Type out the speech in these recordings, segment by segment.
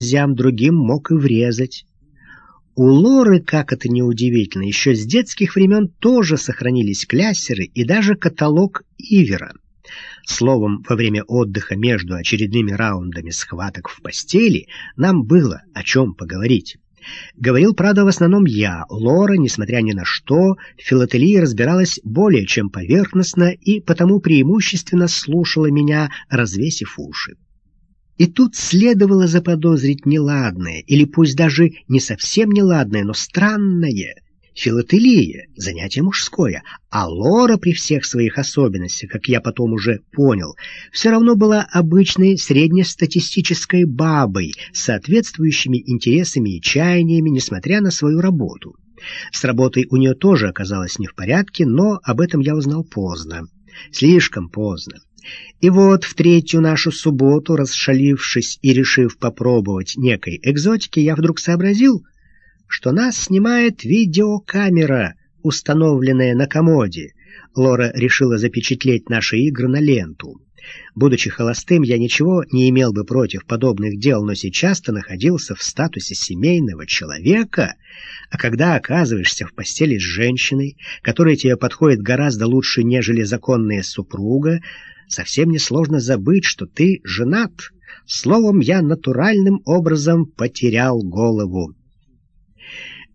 друзьям другим мог и врезать. У Лоры, как это ни удивительно, еще с детских времен тоже сохранились кляссеры и даже каталог Ивера. Словом, во время отдыха между очередными раундами схваток в постели нам было о чем поговорить. Говорил, правда, в основном я. Лора, несмотря ни на что, в филателии разбиралась более чем поверхностно и потому преимущественно слушала меня, развесив уши. И тут следовало заподозрить неладное, или пусть даже не совсем неладное, но странное. Филателия — занятие мужское, а Лора при всех своих особенностях, как я потом уже понял, все равно была обычной среднестатистической бабой с соответствующими интересами и чаяниями, несмотря на свою работу. С работой у нее тоже оказалось не в порядке, но об этом я узнал поздно. Слишком поздно. И вот в третью нашу субботу, расшалившись и решив попробовать некой экзотики, я вдруг сообразил, что нас снимает видеокамера, установленная на комоде. Лора решила запечатлеть наши игры на ленту. Будучи холостым, я ничего не имел бы против подобных дел, но сейчас-то находился в статусе семейного человека, а когда оказываешься в постели с женщиной, которая тебе подходит гораздо лучше, нежели законная супруга, совсем несложно забыть, что ты женат. Словом, я натуральным образом потерял голову.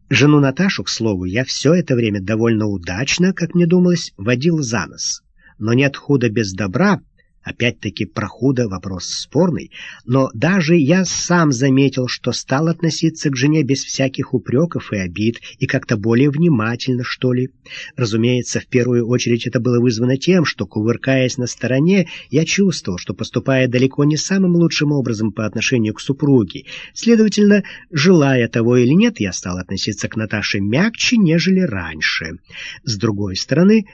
Жену Наташу, к слову, я все это время довольно удачно, как мне думалось, водил за нос. Но нет худа без добра — Опять-таки про худо вопрос спорный, но даже я сам заметил, что стал относиться к жене без всяких упреков и обид, и как-то более внимательно, что ли. Разумеется, в первую очередь это было вызвано тем, что, кувыркаясь на стороне, я чувствовал, что поступая далеко не самым лучшим образом по отношению к супруге. Следовательно, желая того или нет, я стал относиться к Наташе мягче, нежели раньше. С другой стороны,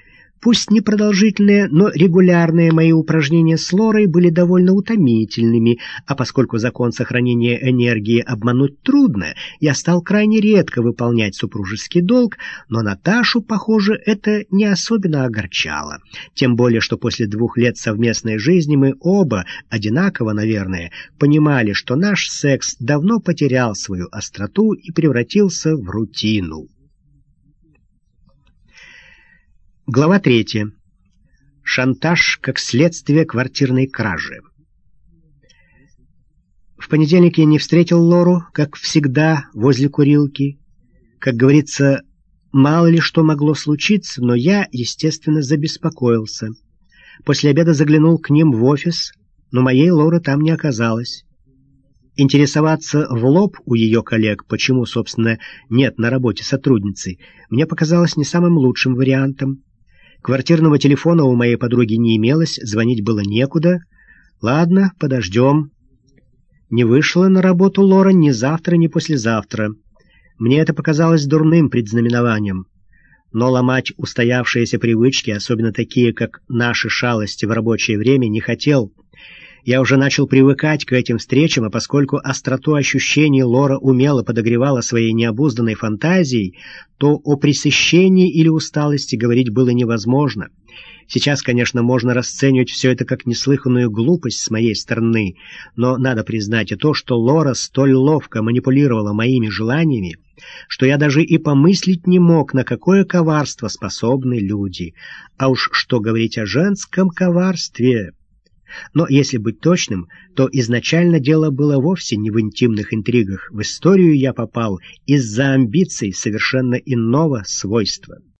Пусть непродолжительные, но регулярные мои упражнения с Лорой были довольно утомительными, а поскольку закон сохранения энергии обмануть трудно, я стал крайне редко выполнять супружеский долг, но Наташу, похоже, это не особенно огорчало. Тем более, что после двух лет совместной жизни мы оба, одинаково, наверное, понимали, что наш секс давно потерял свою остроту и превратился в рутину. Глава третья. Шантаж как следствие квартирной кражи. В понедельник я не встретил Лору, как всегда, возле курилки. Как говорится, мало ли что могло случиться, но я, естественно, забеспокоился. После обеда заглянул к ним в офис, но моей Лоры там не оказалось. Интересоваться в лоб у ее коллег, почему, собственно, нет на работе сотрудницы, мне показалось не самым лучшим вариантом. Квартирного телефона у моей подруги не имелось, звонить было некуда. Ладно, подождем. Не вышла на работу Лора ни завтра, ни послезавтра. Мне это показалось дурным предзнаменованием. Но ломать устоявшиеся привычки, особенно такие, как наши шалости в рабочее время, не хотел. Я уже начал привыкать к этим встречам, а поскольку остроту ощущений Лора умело подогревала своей необузданной фантазией, то о пресыщении или усталости говорить было невозможно. Сейчас, конечно, можно расценивать все это как неслыханную глупость с моей стороны, но надо признать и то, что Лора столь ловко манипулировала моими желаниями, что я даже и помыслить не мог, на какое коварство способны люди. А уж что говорить о женском коварстве... Но если быть точным, то изначально дело было вовсе не в интимных интригах. В историю я попал из-за амбиций совершенно иного свойства.